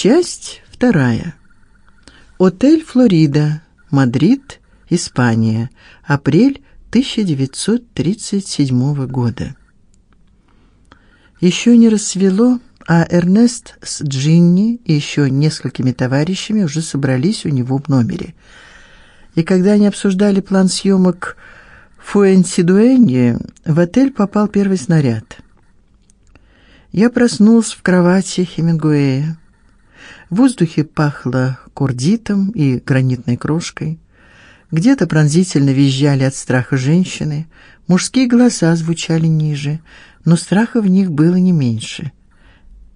Часть вторая. Отель Флорида, Мадрид, Испания. Апрель 1937 года. Еще не рассвело, а Эрнест с Джинни и еще несколькими товарищами уже собрались у него в номере. И когда они обсуждали план съемок Фуэнсидуэнье, в отель попал первый снаряд. Я проснулся в кровати Хемингуэя. В воздухе пахло курдитом и гранитной крошкой. Где-то пронзительно визжали от страха женщины, мужские голоса звучали ниже, но страха в них было не меньше.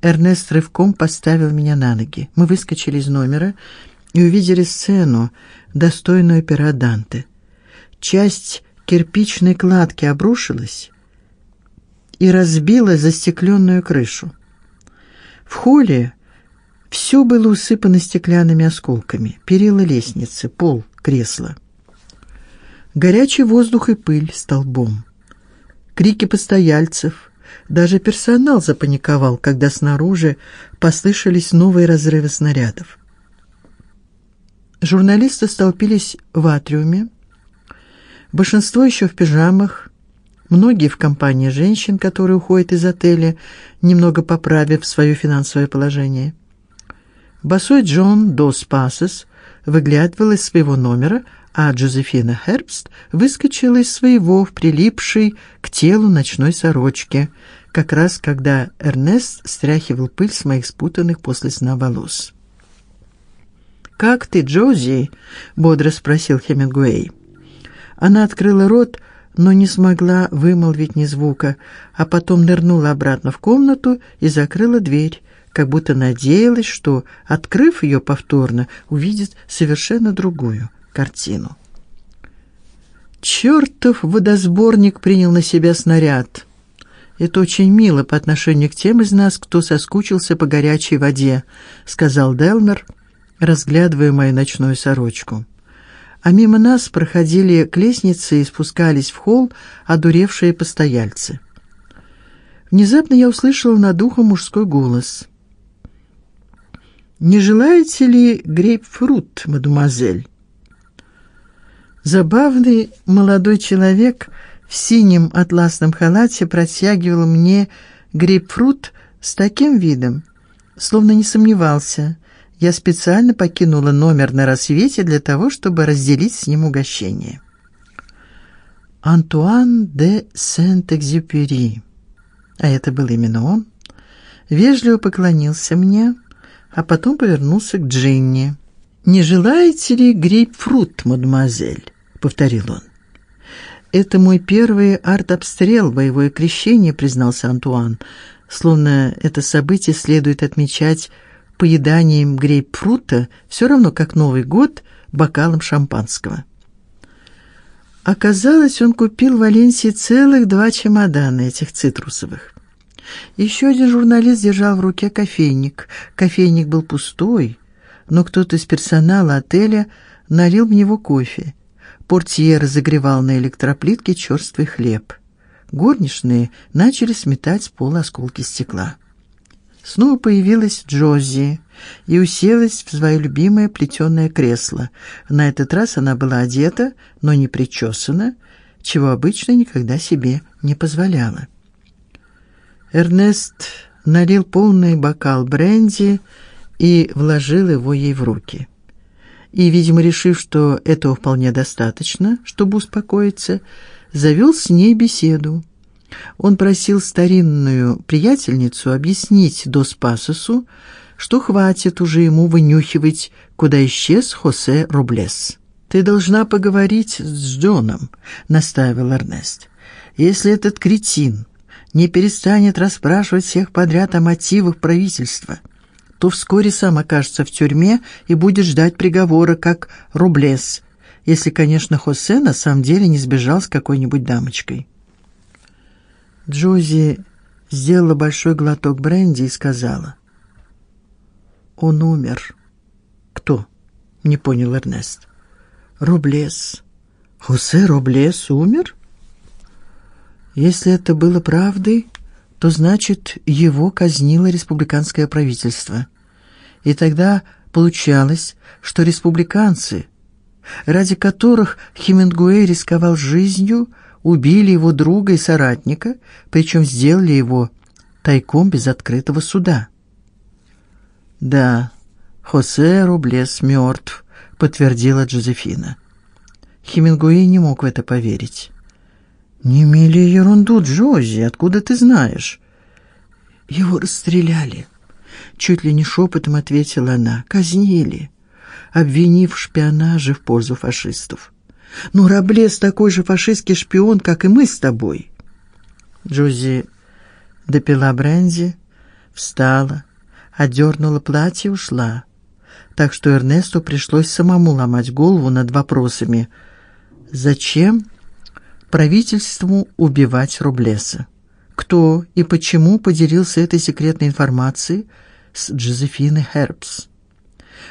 Эрнест рывком поставил меня на ноги. Мы выскочили из номера и увидели сцену, достойную пера Данте. Часть кирпичной кладки обрушилась и разбила застекленную крышу. В холле все было усыпано стеклянными осколками: перила лестницы, пол, кресла. Горячий воздух и пыль столбом. Крики постояльцев, даже персонал запаниковал, когда снаружи послышались новые разрывы снарядов. Журналисты столпились в атриуме. Большинство еще в пижамах, многие в компании женщин, которые уходят из отеля, немного поправив свое финансовое положение. Босой Джон Дос Пасес выглядывал из своего номера, а Джозефина Хербст выскочила из своего в прилипшей к телу ночной сорочке, как раз когда Эрнест стряхивал пыль с моих спутанных после сна волос. «Как ты, Джози?» — бодро спросил Хемингуэй. Она открыла рот, но не смогла вымолвить ни звука, а потом нырнула обратно в комнату и закрыла дверь, как будто надеялась, что, открыв ее повторно, увидит совершенно другую картину. Чертов водосборник принял на себя снаряд. Это очень мило по отношению к тем из нас, кто соскучился по горячей воде, сказал Делмер, разглядывая мою ночную сорочку. А мимо нас проходили к лестнице и спускались в холл одуревшие постояльцы. Внезапно я услышала над ухом мужской голос. Не желаете ли грейпфрут, мадемуазель? Забавный молодой человек в синем атласном халате протягивал мне грейпфрут с таким видом, словно не сомневался. Я специально покинула номер на рассвете для того, чтобы разделить с ним угощение. Антуан де Сент-Экзюпери. А это был именно он. Вежливо поклонился мне а потом повернулся к Джинни. Не желаете ли грейпфрут, мадемуазель? повторил он. Это мой первый артобстрел, боевое крещение, признался Антуан, словно это событие следует отмечать поеданием грейпфрута, все равно как Новый год бокалом шампанского. Оказалось, он купил в Валенсии целых два чемодана этих цитрусовых. Еще один журналист держал в руке кофейник. Кофейник был пустой, но кто-то из персонала отеля налил в него кофе. Портье разогревал на электроплитке черствый хлеб. Горничные начали сметать с пола осколки стекла. Снова появилась Джози и уселась в свое любимое плетеное кресло. На этот раз она была одета, но не причесана, чего обычно никогда себе не позволяла. Эрнест налил полный бокал бренди и вложил его ей в руки. И, видимо, решив, что этого вполне достаточно, чтобы успокоиться, завел с ней беседу. Он просил старинную приятельницу объяснить Дос Пасосу, что хватит уже ему вынюхивать, куда исчез Хосе Рублес. Ты должна поговорить с Джоном, настаивал Эрнест. Если этот кретин не перестанет расспрашивать всех подряд о мотивах правительства, то вскоре сам окажется в тюрьме и будет ждать приговора, как Рублес, если, конечно, Хосе на самом деле не сбежал с какой-нибудь дамочкой. Джози сделала большой глоток бренди и сказала: "Он умер". "Кто?" не понял Эрнест. "Рублес. Хосе Рублес умер?" Если это было правдой, то значит, его казнило республиканское правительство. И тогда получалось, что республиканцы, ради которых Хемингуэй рисковал жизнью, убили его друга и соратника, причем сделали его тайком без открытого суда. Да, Хосе Рублес мертв, подтвердила Джозефина. Хемингуэй не мог в это поверить. Не мели ерунду, Джози, откуда ты знаешь? Его расстреляли. Чуть ли не шепотом ответила она. Казнили, обвинив в шпионаже в пользу фашистов. Ну, Раблес такой же фашистский шпион, как и мы с тобой. Джози допила бренди, встала, одернула платье и ушла. Так что Эрнесту пришлось самому ломать голову над вопросами: зачем правительству убивать Рублеса? Кто и почему поделился этой секретной информацией с Джозефиной Хербс?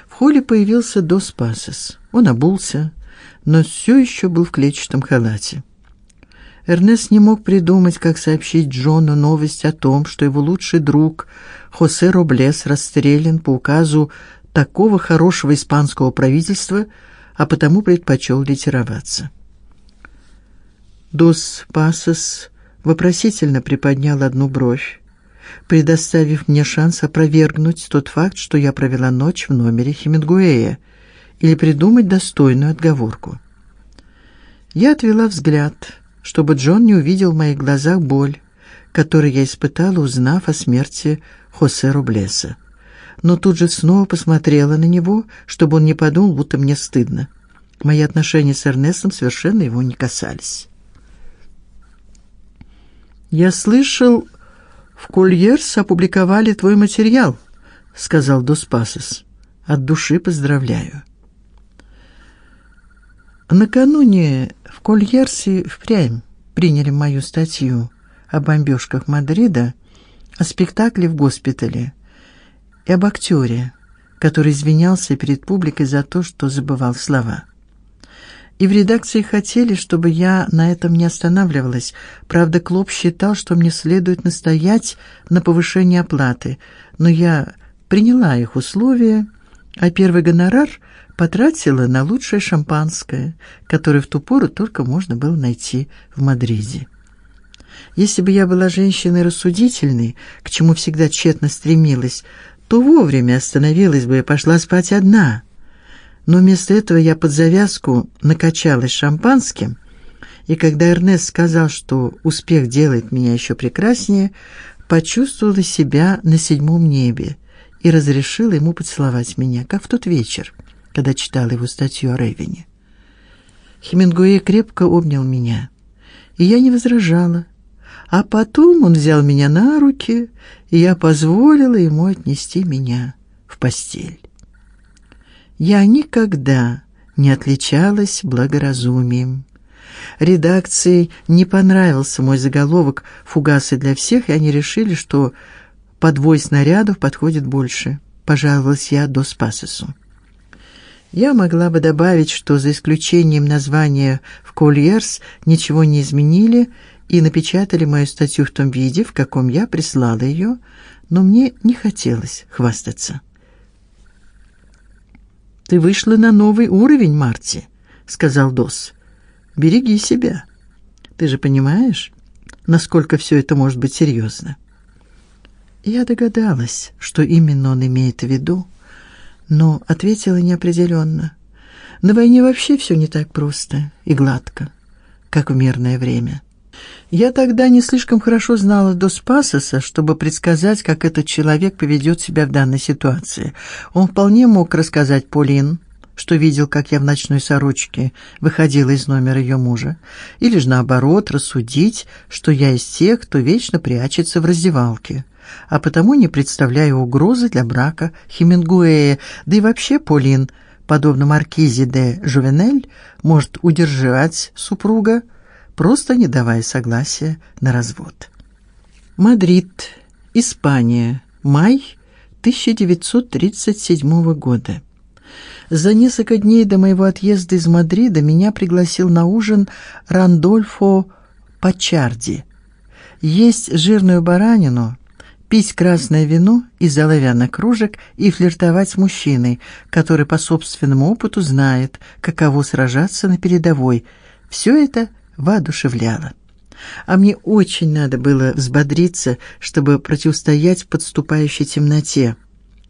В холле появился Дос Пасес. Он обулся, но все еще был в клетчатом халате. Эрнест не мог придумать, как сообщить Джону новость о том, что его лучший друг Хосе Роблес расстрелян по указу такого хорошего испанского правительства, а потому предпочел ретироваться. Дос Пасос вопросительно приподнял одну бровь, предоставив мне шанс опровергнуть тот факт, что я провела ночь в номере Хемингуэя, или придумать достойную отговорку. Я отвела взгляд чтобы Джон не увидел в моих глазах боль, которую я испытала, узнав о смерти Хосе Рублеса. Но тут же снова посмотрела на него, чтобы он не подумал, будто мне стыдно. Мои отношения с Эрнестом совершенно его не касались. Я слышал, в Кольерс опубликовали твой материал, сказал Дос Пасос. От души поздравляю. Накануне в Кольерсе впрямь приняли мою статью о бомбежках Мадрида, о спектакле в госпитале и об актере, который извинялся перед публикой за то, что забывал слова. И в редакции хотели, чтобы я на этом не останавливалась. Правда, Клоп считал, что мне следует настоять на повышении оплаты, но я приняла их условия, а первый гонорар – потратила на лучшее шампанское, которое в ту пору только можно было найти в Мадриде. Если бы я была женщиной рассудительной, к чему всегда тщетно стремилась, то вовремя остановилась бы и пошла спать одна. Но вместо этого я под завязку накачалась шампанским, и когда Эрнест сказал, что успех делает меня еще прекраснее, почувствовала себя на седьмом небе и разрешила ему поцеловать меня, как в тот вечер когда читал его статью о Рейвене. Хемингуэй крепко обнял меня, и я не возражала. А потом он взял меня на руки, и я позволила ему отнести меня в постель. Я никогда не отличалась благоразумием. Редакции не понравился мой заголовок «Фугасы для всех», и они решили, что подвой снарядов подходит больше. Пожаловалась я до Спасесу. Я могла бы добавить, что за исключением названия в Кольерс ничего не изменили и напечатали мою статью в том виде, в каком я прислала ее, но мне не хотелось хвастаться. Ты вышла на новый уровень, Марти, сказал Дос. Береги себя. Ты же понимаешь, насколько все это может быть серьезно. Я догадалась, что именно он имеет в виду но ответила неопределенно. На войне вообще все не так просто и гладко, как в мирное время. Я тогда не слишком хорошо знала до Спасоса, чтобы предсказать, как этот человек поведет себя в данной ситуации. Он вполне мог рассказать Полин, что видел, как я в ночной сорочке выходила из номера ее мужа, или же наоборот рассудить, что я из тех, кто вечно прячется в раздевалке а потому не представляю угрозы для брака Хемингуэя, да и вообще Полин, подобно маркизе де Жувенель, может удержать супруга, просто не давая согласия на развод. Мадрид, Испания, май 1937 года. За несколько дней до моего отъезда из Мадрида меня пригласил на ужин Рандольфо Пачарди. Есть жирную баранину пить красное вино из оловянных кружек и флиртовать с мужчиной, который по собственному опыту знает, каково сражаться на передовой. Все это воодушевляло. А мне очень надо было взбодриться, чтобы противостоять подступающей темноте,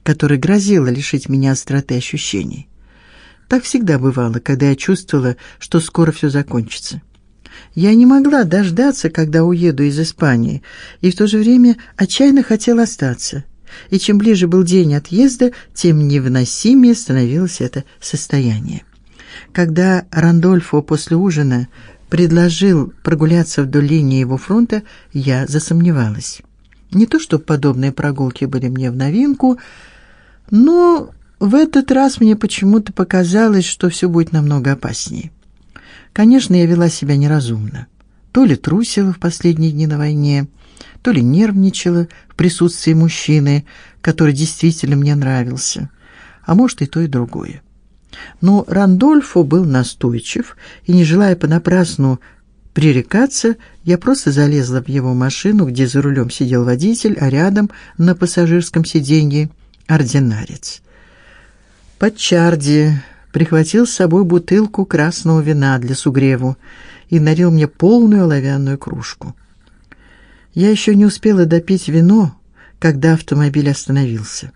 которая грозила лишить меня остроты ощущений. Так всегда бывало, когда я чувствовала, что скоро все закончится. Я не могла дождаться, когда уеду из Испании, и в то же время отчаянно хотела остаться. И чем ближе был день отъезда, тем невыносимее становилось это состояние. Когда Рандольфо после ужина предложил прогуляться вдоль линии его фронта, я засомневалась. Не то, что подобные прогулки были мне в новинку, но в этот раз мне почему-то показалось, что все будет намного опаснее. Конечно, я вела себя неразумно. То ли трусила в последние дни на войне, то ли нервничала в присутствии мужчины, который действительно мне нравился, а может и то и другое. Но Рандольфо был настойчив, и не желая понапрасну пререкаться, я просто залезла в его машину, где за рулем сидел водитель, а рядом на пассажирском сиденье ординарец. Под Чарди прихватил с собой бутылку красного вина для сугреву и налил мне полную оловянную кружку. Я еще не успела допить вино, когда автомобиль остановился.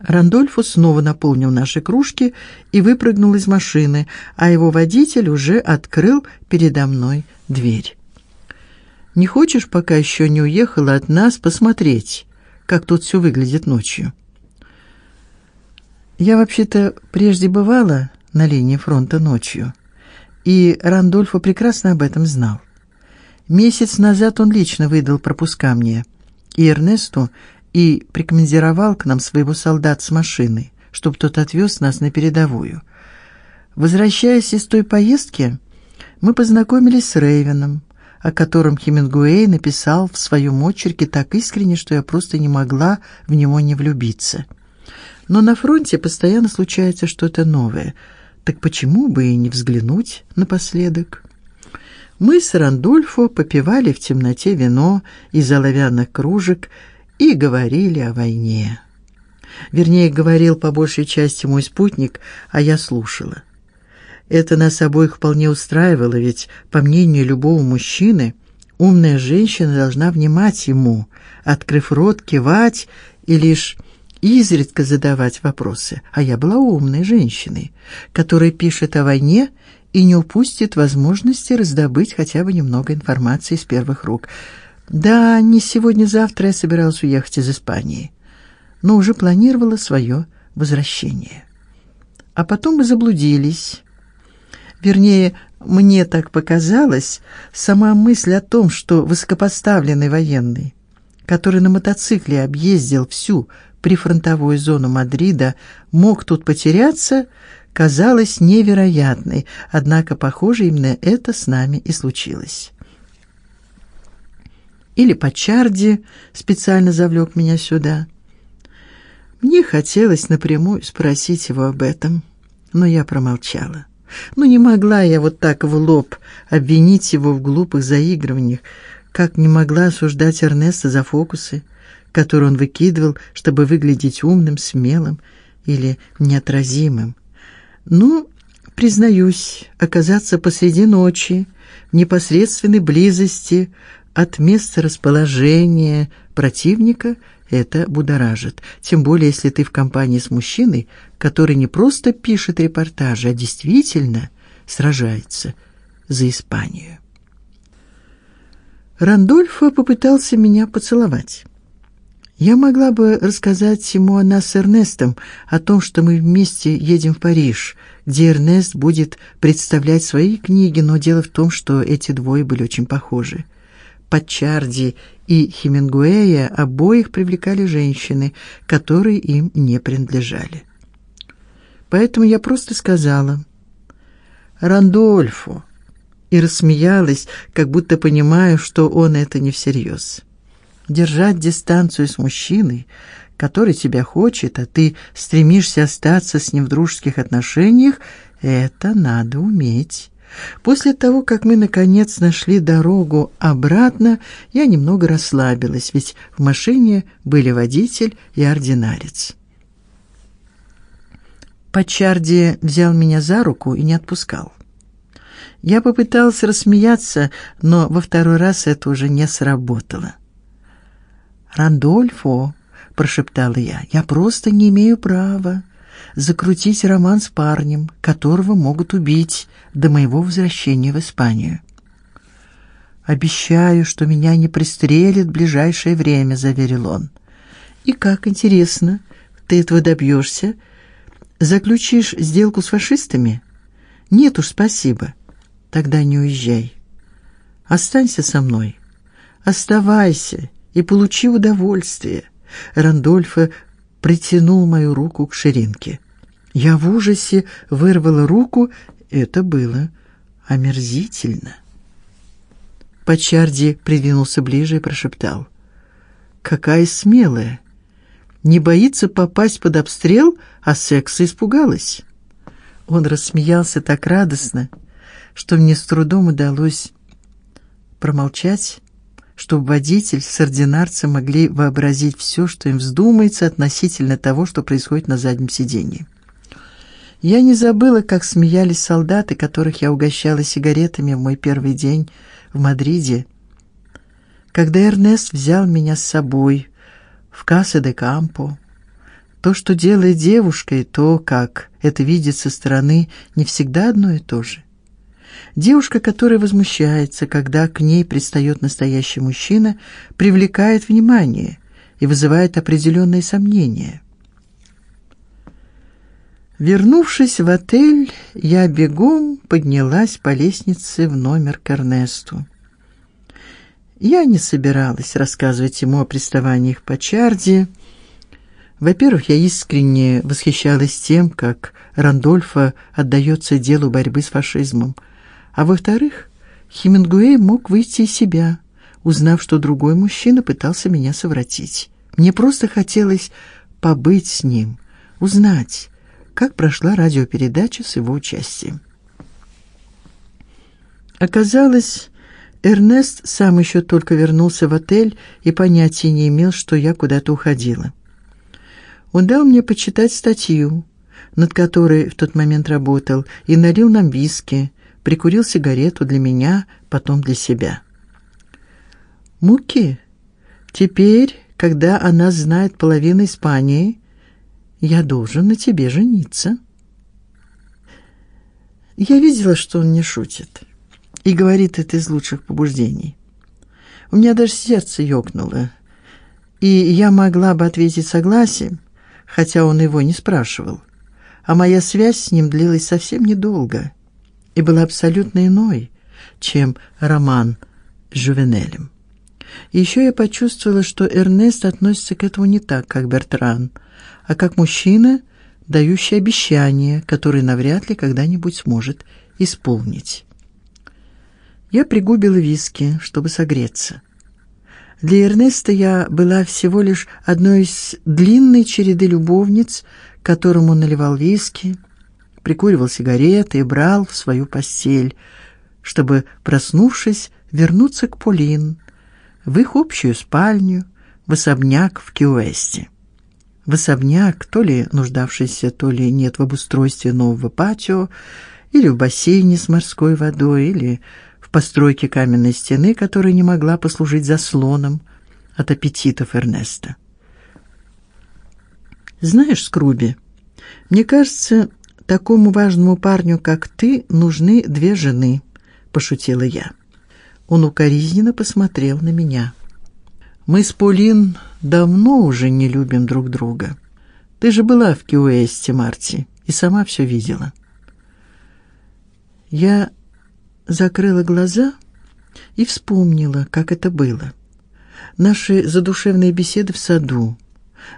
Рандольфо снова наполнил наши кружки и выпрыгнул из машины, а его водитель уже открыл передо мной дверь. Не хочешь, пока еще не уехала от нас, посмотреть, как тут все выглядит ночью? Я вообще-то прежде бывала на линии фронта ночью, и Рандольфо прекрасно об этом знал. Месяц назад он лично выдал пропуска мне и Эрнесту и прикомандировал к нам своего солдат с машины, чтобы тот отвез нас на передовую. Возвращаясь из той поездки, мы познакомились с Рейвеном, о котором Хемингуэй написал в своем очерке так искренне, что я просто не могла в него не влюбиться. Но на фронте постоянно случается что-то новое. Так почему бы и не взглянуть напоследок? Мы с Рандольфо попивали в темноте вино из оловянных кружек и говорили о войне. Вернее, говорил по большей части мой спутник, а я слушала. Это нас обоих вполне устраивало, ведь, по мнению любого мужчины, умная женщина должна внимать ему, открыв рот, кивать и лишь изредка задавать вопросы. А я была умной женщиной, которая пишет о войне и не упустит возможности раздобыть хотя бы немного информации из первых рук. Да, не сегодня-завтра я собиралась уехать из Испании, но уже планировала свое возвращение. А потом мы заблудились. Вернее, мне так показалось, сама мысль о том, что высокопоставленный военный, который на мотоцикле объездил всю прифронтовую зону Мадрида, мог тут потеряться, казалась невероятной. Однако, похоже, именно это с нами и случилось или Почарди специально завлек меня сюда. Мне хотелось напрямую спросить его об этом, но я промолчала. Ну не могла я вот так в лоб обвинить его в глупых заигрываниях, как не могла осуждать Эрнеста за фокусы, которые он выкидывал, чтобы выглядеть умным, смелым или неотразимым. Ну, признаюсь, оказаться посреди ночи в непосредственной близости от места расположения противника это будоражит, тем более если ты в компании с мужчиной, который не просто пишет репортажи, а действительно сражается за Испанию. Рандольфо попытался меня поцеловать. Я могла бы рассказать ему о нас с Эрнестом, о том, что мы вместе едем в Париж, где Эрнест будет представлять свои книги, но дело в том, что эти двое были очень похожи. Пачарди и Хемингуэя обоих привлекали женщины, которые им не принадлежали. Поэтому я просто сказала: "Рандольфо" и рассмеялась, как будто понимая, что он это не всерьез. Держать дистанцию с мужчиной, который тебя хочет, а ты стремишься остаться с ним в дружеских отношениях, это надо уметь, После того, как мы наконец нашли дорогу обратно, я немного расслабилась, ведь в машине были водитель и ординарец. Почарди взял меня за руку и не отпускал. Я попытался рассмеяться, но во второй раз это уже не сработало. Рандольфо, прошептала я. Я просто не имею права закрутить роман с парнем, которого могут убить до моего возвращения в Испанию. Обещаю, что меня не пристрелят в ближайшее время, заверил он. И как интересно, ты этого добьешься? Заключишь сделку с фашистами? Нет уж, спасибо. Тогда не уезжай. Останься со мной. Оставайся и получи удовольствие. Рандольфо притянул мою руку к ширинке. Я в ужасе вырвала руку, это было омерзительно. Почарди придвинулся ближе и прошептал: "Какая смелая! Не боится попасть под обстрел, а секса испугалась". Он рассмеялся так радостно, что мне с трудом удалось промолчать чтобы водитель с ординарцем могли вообразить все, что им вздумается относительно того, что происходит на заднем сиденье. Я не забыла, как смеялись солдаты, которых я угощала сигаретами в мой первый день в Мадриде. Когда Эрнест взял меня с собой в Кассе де Кампо, то, что делает девушка, и то, как это видит со стороны, не всегда одно и то же. Девушка, которая возмущается, когда к ней пристает настоящий мужчина, привлекает внимание и вызывает определенные сомнения. Вернувшись в отель, я бегом поднялась по лестнице в номер к Эрнесту. Я не собиралась рассказывать ему о приставаниях по Чарди. Во-первых, я искренне восхищалась тем, как Рандольфо отдается делу борьбы с фашизмом – а во-вторых, Хемингуэй мог выйти из себя, узнав, что другой мужчина пытался меня совратить. Мне просто хотелось побыть с ним, узнать, как прошла радиопередача с его участием. Оказалось, Эрнест сам еще только вернулся в отель и понятия не имел, что я куда-то уходила. Он дал мне почитать статью, над которой в тот момент работал, и налил нам виски, прикурил сигарету для меня, потом для себя. Муки. Теперь, когда она знает половину Испании, я должен на тебе жениться. Я видела, что он не шутит и говорит это из лучших побуждений. У меня даже сердце ёкнуло, и я могла бы ответить согласием, хотя он его не спрашивал. А моя связь с ним длилась совсем недолго и была абсолютно иной, чем роман с Жювенелем. И еще я почувствовала, что Эрнест относится к этому не так, как Бертран, а как мужчина, дающий обещания, которые навряд ли когда-нибудь сможет исполнить. Я пригубила виски, чтобы согреться. Для Эрнеста я была всего лишь одной из длинной череды любовниц, которым он наливал виски, прикуривал сигареты и брал в свою постель, чтобы, проснувшись, вернуться к Полин в их общую спальню, в особняк в Кьюэсте. В особняк, то ли нуждавшийся, то ли нет в обустройстве нового патио, или в бассейне с морской водой, или в постройке каменной стены, которая не могла послужить заслоном от аппетитов Эрнеста. Знаешь, Скруби, мне кажется, такому важному парню, как ты, нужны две жены, пошутила я. Он укоризненно посмотрел на меня. Мы с Полин давно уже не любим друг друга. Ты же была в Кьюэсте, Марти, и сама все видела. Я закрыла глаза и вспомнила, как это было. Наши задушевные беседы в саду,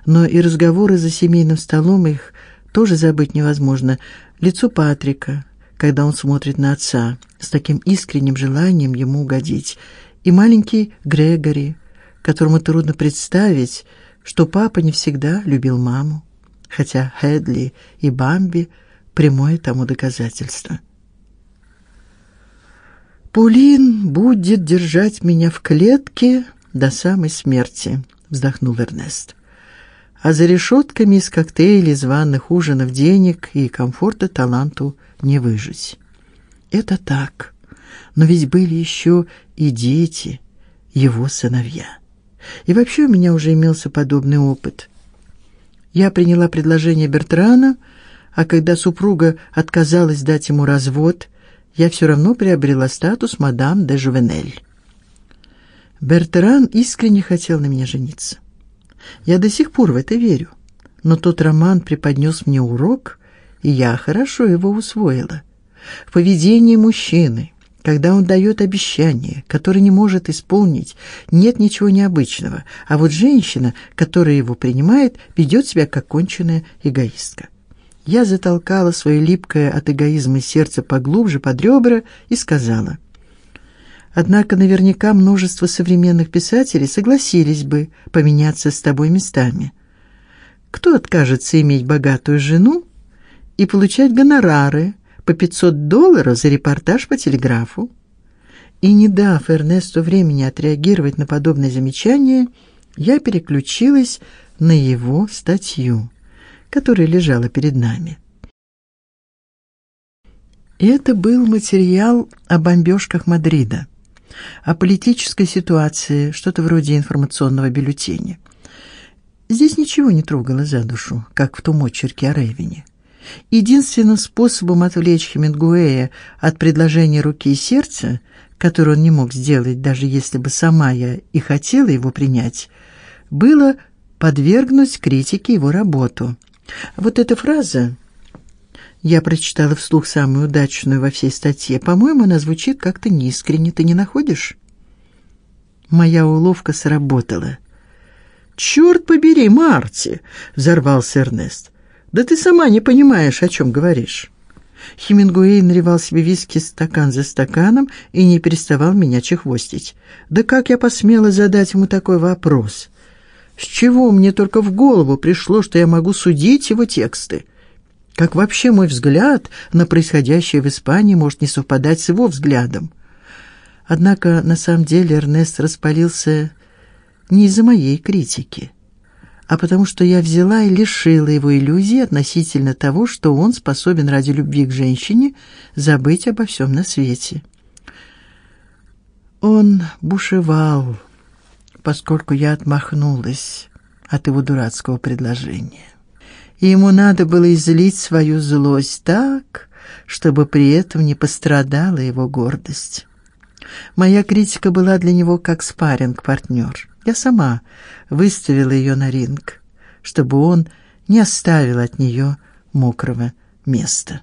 но и разговоры за семейным столом их тоже забыть невозможно лицо Патрика, когда он смотрит на отца с таким искренним желанием ему угодить, и маленький Грегори, которому трудно представить, что папа не всегда любил маму, хотя Хедли и Бамби прямое тому доказательство. Пулин будет держать меня в клетке до самой смерти, вздохнул Эрнест. А за решетками из коктейлей, званых ужинов, денег и комфорта таланту не выжить. Это так. Но ведь были еще и дети, его сыновья. И вообще у меня уже имелся подобный опыт. Я приняла предложение Бертрана, а когда супруга отказалась дать ему развод, я все равно приобрела статус мадам де Жувенель. Бертран искренне хотел на меня жениться. Я до сих пор в это верю. Но тот роман преподнес мне урок, и я хорошо его усвоила. В поведении мужчины, когда он дает обещание, которое не может исполнить, нет ничего необычного, а вот женщина, которая его принимает, ведет себя как конченная эгоистка. Я затолкала свое липкое от эгоизма сердце поглубже под ребра и сказала: Однако наверняка множество современных писателей согласились бы поменяться с тобой местами. Кто откажется иметь богатую жену и получать гонорары по 500 долларов за репортаж по телеграфу? И не дав Эрнесту времени отреагировать на подобное замечание, я переключилась на его статью, которая лежала перед нами. Это был материал о бомбежках Мадрида о политической ситуации, что-то вроде информационного бюллетеня. Здесь ничего не трогало за душу, как в том очерке о Рейвине. Единственным способом отвлечь Хемингуэя от предложения руки и сердца, которое он не мог сделать, даже если бы сама я и хотела его принять, было подвергнуть критике его работу. Вот эта фраза я прочитала вслух самую удачную во всей статье. По-моему, она звучит как-то неискренне, ты не находишь? Моя уловка сработала. Черт побери, Марти, взорвался Эрнест. Да ты сама не понимаешь, о чем говоришь. Хемингуэй наливал себе виски стакан за стаканом и не переставал меня чехвостить. Да как я посмела задать ему такой вопрос? С чего мне только в голову пришло, что я могу судить его тексты? Как вообще мой взгляд на происходящее в Испании может не совпадать с его взглядом? Однако на самом деле Эрнест распалился не из-за моей критики, а потому что я взяла и лишила его иллюзии относительно того, что он способен ради любви к женщине забыть обо всем на свете. Он бушевал, поскольку я отмахнулась от его дурацкого предложения и ему надо было излить свою злость так, чтобы при этом не пострадала его гордость. Моя критика была для него как спарринг-партнер. Я сама выставила ее на ринг, чтобы он не оставил от нее мокрого места.